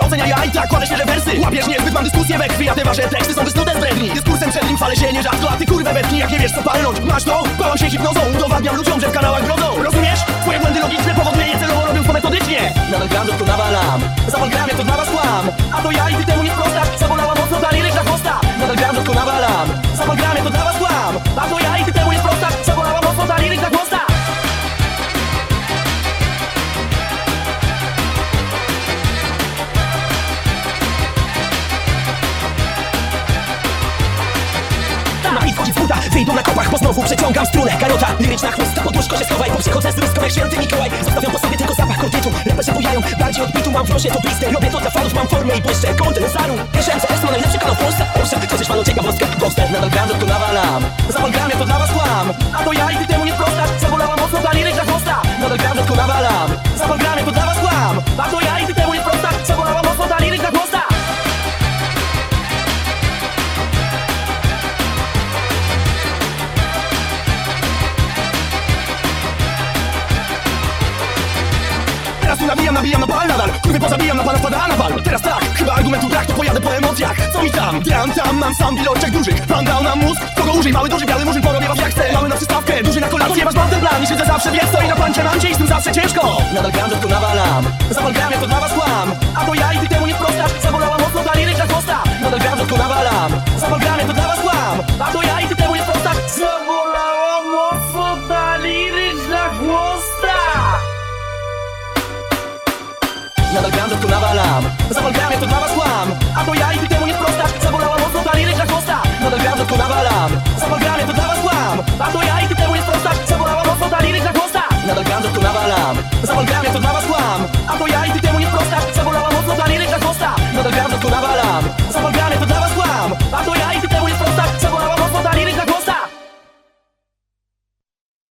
ocenia ja i tak kładę świeże wersy Łapiesz niezbyt, mam dyskusję we krwi, a wasze teksty są wysnute z bredni Dyskursem przed nim chwalę się nierzadko, a ty kurwę wetnij jak nie wiesz co palnąć Masz to? Bałam się hipnozą, udowadniam ludziom, że w kanałach brodzą Rozumiesz? Twoje błędy logiczne powoduje je celowo robią to metodycznie. Nadal gram, to nawalam Zawal gram, jak to wyjdą na kopach, bo znowu przeciągam strunę. Karota, liryczna chłosta, pod łóżko się schowaj Bo przychodzę z ruską jak święty Mikołaj. Zostawiam po sobie tylko zapach kortytu Repesze bujają, bardziej odbitu Mam w nosie to blistę, robię to dla fanów Mam formę i błyszczę, kontent zaru Mieszance, to najlepszy kanał w Polsce. Owszem, to coś panu ciekawostka Ghoster, nadal gram, tu nawalam Zawal gram, jak to dla was kłam nabijam, nabijam na pal nadal. Kurwy pozabijam, na pana wpada na wal. Teraz tak, chyba argumentu brak, to pojadę po emocjach. Co mi tam? Tam, tam, mam sam w ilościach dużych Pan dał nam mózg, kogo użyj. Mały, duży, biały murzyn, porobię was jak chcę. Mały na przystawkę, duży na kolację Masz ten plan i siedzę zawsze, więc stoi na plancie Mam i z tym zawsze ciężko. Nadal gram, że tu nawalam. Zawal gram, to dla was kłam. A to ja i ty Nadal gram, że tu nawalam. Zawal gram, jak to dla was kłam. A to ja i ty temu nie sprostasz Zabolała mocno ta liryczna chłosta Nadal gram, że tu nawalam. Zawal gram, jak to dla was kłam. A to ja i ty temu nie sprostasz Zabolała mocno ta liryczna chłosta Nadal gram, że tu nawalam. Zawal gram, jak to dla was kłam. A to ja i ty